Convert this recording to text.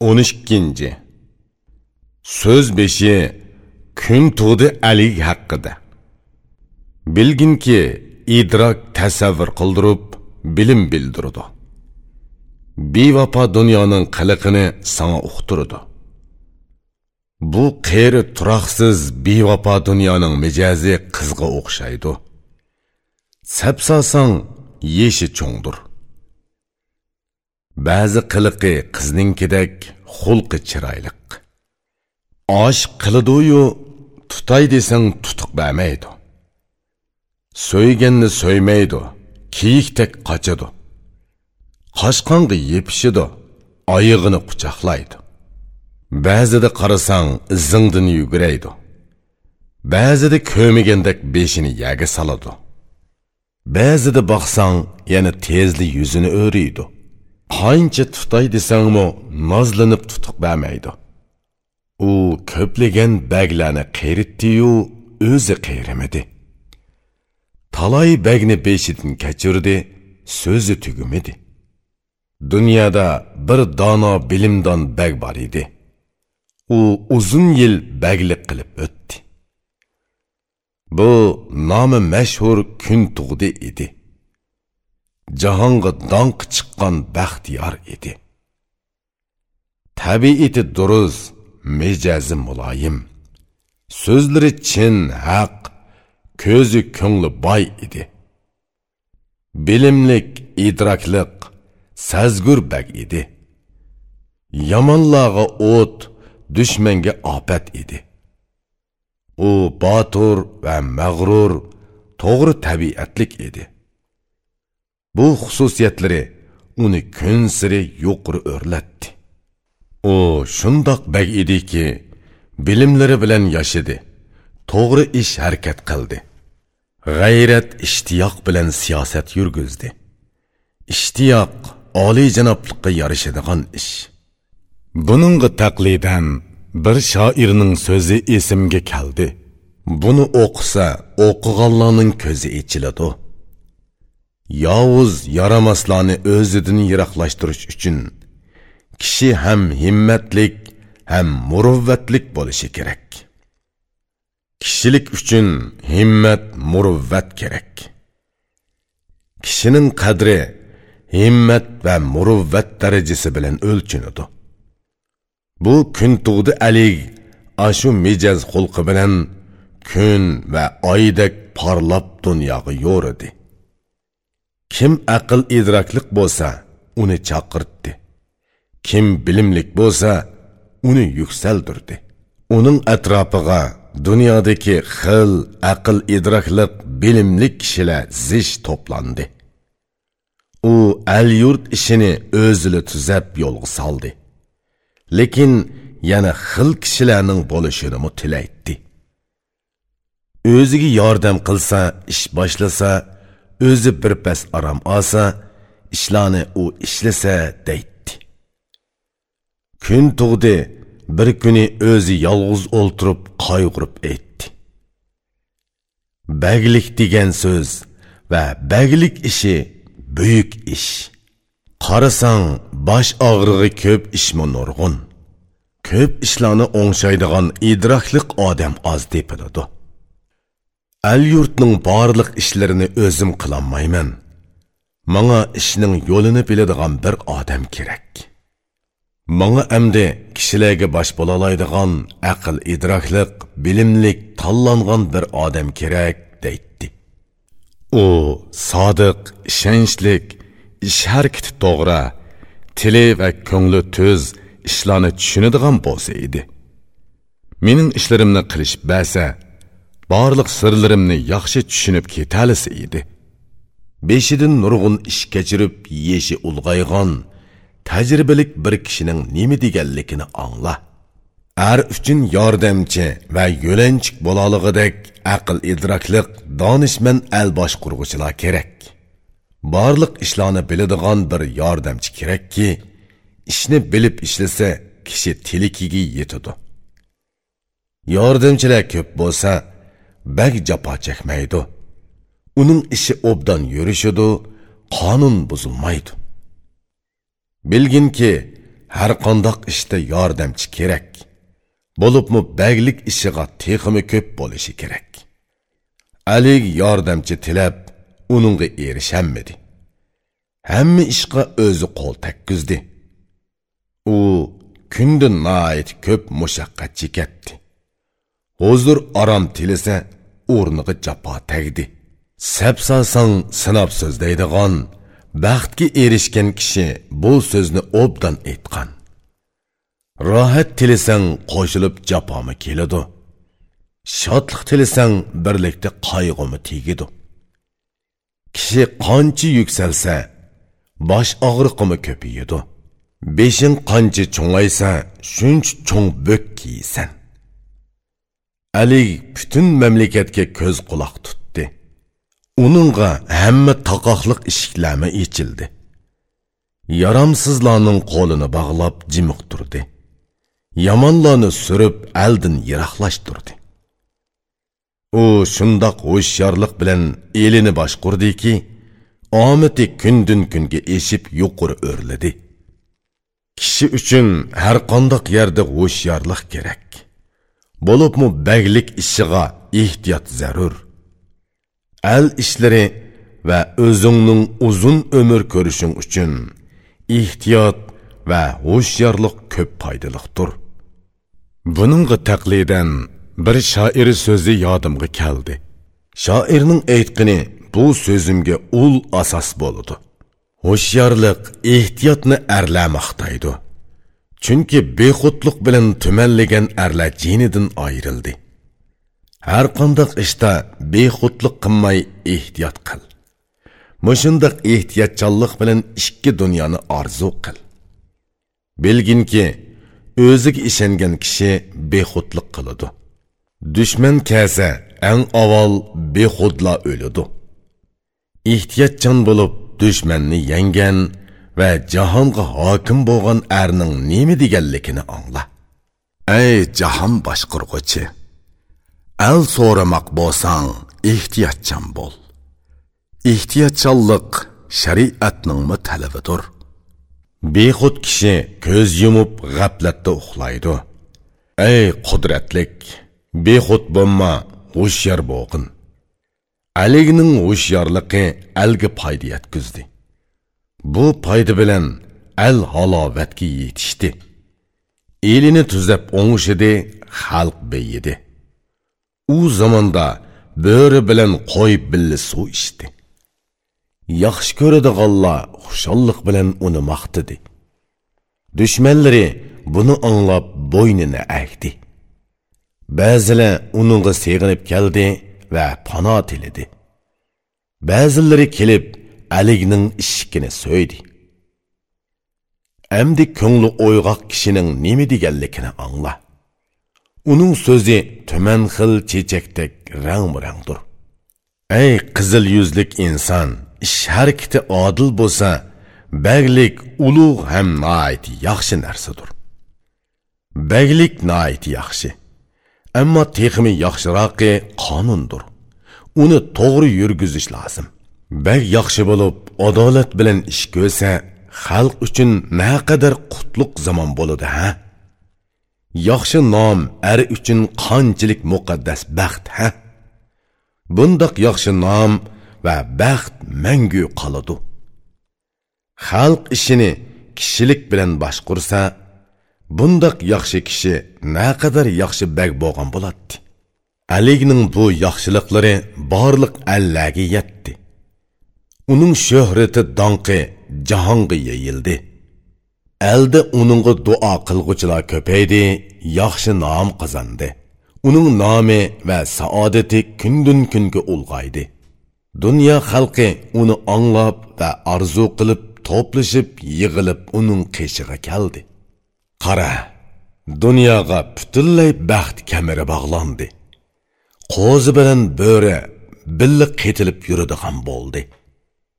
12. Söz beshi kun tug'di Ali haqida. Bilginki, idrok tasavvur qildirib, bilim bildirdi. Bevafo dunyoning qiliqini sana uqtirdi. Bu qeri turoqsiz bevafo dunyoning mijazi qizga o'xshaydi. sapsosang yeshi cho'ngdir. Ba'zi qiliqi qizningkidek xulqi chiroyliq. Osh qiladiyu tutay desang tutuq bermaydi so'yganni so'ymaydi kiyikdek qochadi. Qochqonga yepishidi oyig'ini quchoqlaydi. Ba'zida qarasang izingdin yuguraydi. Ba'zida ko'migandek beshini yaga soladi. Ba'zida boqsang yana tezli yuzini o'riydi. Qancha tutay desangmi nozlanib tutuq bermaydi u ko'plagan baglarni qeritdiyu o'zi qeyrimidi talay bagni beshidan kechirdi so'zi tugumidi. Dunyoda bir dono bilimdon bag bor edi. U uzun yil baglik qilib o'tdi. Bu nomi mashhur kun tug'di edi. Jahonga donq chiqqan baxtiyor edi. Tabiiti durust mijazi muloyim. So'zlari chin haq ko'zi ko'ngli boy edi. Bilimlik idrokliq sazgur bak edi. Yomonlarga o't dushmanga ofat edi. U botur va mag'rur to'g'ri tabiatlik edi. Bu xususiyatlari uni kun siri yuqori o'rlatdi. U shundoq bag ediki bilimlari bilan yashadi to'g'ri ish harakat qildi. G'ayrat ishtiyoq bilan siyosat yurgizdi. Ishtiyoq oliyjanobliqqa yarashadigan ish. Buningga taqlidan bir shoirning so'zi esimga keldi. Buni o'qisa o'qiganlarning ko'zi ichiladi yovuz yaramaslarni o'zidan yiroqlashtirish uchun kishi ham himmatlik ham muruvvatlik bo'lishi kerak. Kishilik uchun himmat muruvvat kerak. Kishining qadri himmat va muruvvat darajasi bilan o'lchinadi. Bu kun tug'di alik ashu mijaz xulqi bilan kun va oydek parlab dunyoga yo'ridi kim aql idroklik bo'lsa uni chaqirtdi. Kim bilimlik bo'lsa uni yuksaldirdi uning atrofiga dunyodagi xil aql idrokliq bilimli kishilar zish to'plandi. U al yurt ishini o'zili tuzab yo'lga soldi. Lekin yana xil kishilarning bo'lishini tilaydi o'ziga yordam qilsa ish boshlasa o'zi bir pas aram olsa ishlarni u ishlasa deydi kun tug'di bir kuni o'zi yolg'iz o'ltirib qayg'urib aytdi baglik degan so'z va baglik ishi buyuk ish qarasang bosh og'rig'i ko'p ishmi nurg'un ko'p ishlarni o'ngshaydigan idrokliq odam oz depiladi Әл юртның барлық ішлеріні өзім қыламаймын. Маңа ішінің yolunu біледіған бір адам керек. Маңа әмді кішілерге баш болалайдыған әқіл идрахлық, білімлік, талланған бір адам керек дейді. О, садық, шеншлік, іш әркеті тоғра, тілі вә көңлі төз ішланы түшінедіған болса еді. Менің ішілерімні қылыш бәсі, barliq sirlarimni yaxshi tushunib ketalisi edi. Beshidan nurg'un ish kechirib yeshi ulg'aygan tajribalik bir kishining nima deganligini angla. Ar uchun yordamchi va yo'lanchik bo'lolig'idek aql idrokliq donishmand al boshqurg'uchilar kerak. Barliq ishlarni biladigan bir yordamchi kerakki ishni bilib ishlasa kishi tilikiga yetadi. Yordamchilar ko'p bo'lsa bag japa chekmaydi. Uning ishi obdan yurishidi qonun buzilmaydi. Bilginki har qandoq ishda yordamchi kerak. Bo'libmi baglik ishiga teximi ko'p bo'lishi kerak. Alik yordamchi tilab uningga erishanmidi hamma ishga o'zi qo'l takkizdi. U kunda nayt ko'p mushaqqat chekatdi hozir aram tilasa o'rniga jafo tagdi. Sap solsang sinab so'zlaydigan baxtga erishgan kishi bu so'zni obdan aytgan. Rohat tilasang qo'shilib jafomi keladi. Shodlik tilasang birlikda qayg'umi tegidi kishi qancha yuksalsa bosh og'riqimi ko'payadi. Beshing qancha cho'ngaysa shuncha cho'ng bo'k kiysan. Ali butun mamlakatga ko'z quloq tutdi. Uningga hamma taqoqliq eshiklarmi ichildi. Yaramsizlarning qo'lini bog'lab jimiq turdi. Yomonlarni surib aldin yiroqlashtirdi. U shundoq hushyorlik bilan elini boshqurdiki omiti kundan kunga eshib yuqori o'rladi. Kishi uchun har qandoq yerda hushyorlik kerak. Bo'libmi baglik ishiga ehtiyot zarur? Al ishlari va o'zingning uzun umr ko'rishing uchun ehtiyot va hushyorlik ko'p foydaliqdir. Buningga taqlidan bir shoir so'zi yodimga keldi. Shoirning aytqini bu so'zimga ul asos bo'ladi. Hushyorlik ehtiyotni arlamoqdaydi chunki bexudlik bilan tumanlagan arlar jinidan ayrildi. Har qandoq ishda bexudlik qilmay ehtiyot qil. Mushundoq ehtiyotchanlik bilan ikki dunyoni orzu qil. Bilginki o'ziga ishongan kishi bexudlik qiladi. Dushman kelsa eng avval bexudla o'ladi. Ehtiyotchan bo'lib dushmanni yenggan va jahonga hokim bo'lgan erning nima deganligini angla. Ey jahon boshqurg'uchi al so'ramoq bo'lsang ehtiyotchan bo'l. Ehtiyotchanlik shariatningmi talabidir. Bexud kishi ko'z yumib g'aflatda uxlaydi. Ey qudratlik bexud bo'lma hushyor bo'lg'in. Aligning hushyorligi alga foyda yetkazdi. Bu foyda bilan al halovatga yetishdi. Elini tuzab o'ngishidi xalq beyidi. U zamonda bo'ri bilan qo'y billa suv ichdi. Yaxshi ko'radiganlar xushalliq bilan uni maqtidi dushmanlari buni anglab bo'ynini agdi ba'zilar uningga seg'inib keldi va pano tilidi ba'zilari kelib әлігінің ішкіні сөйді. Әмді көңлі ойғақ кішінің немі дегенлікіні аңла. Оның сөзі төмен қыл чечектек рәң-мұраңдыр. Әй қызыл юзлік инсан, іш әрекеті адыл болса, бәгілік ұлуғ әм наайты яқшы нәрсідір. Бәгілік наайты яқшы. Әмма текімі яқшырақы қанундыр. Оны тоғры үргізіш лазым. Бәг yaxshi bo'lib adolat bilan ish ko'rsa xalq uchun naqadar qutluq zamon bo'ladi ha yaxshi nom ari uchun qanchalik muqaddas baxt ha bundoq yaxshi nom va baxt mangu qoladi xalq ishini kishilik bilan boshqursa bundoq yaxshi kishi naqadar yaxshi bag bo'lgan bo'ladi aligning bu yaxshiliklari barliq allaga yetdi uning shuhrati donqi jahonga yeyildi. Elda uningga duo qilg'uchilar ko'paydi yaxshi nom qozondi uning nomi va saodati kundan kunga ulg'aydi. Dunyo xalqi uni anglab va orzu qilib to'plashib yig'ilib uning qishig'i keldi. Qara dunyoga butunlay baxt kamiri bog'landi. Qo'zi bilan bo'ri billa qetilib yuradigan bo'ldi.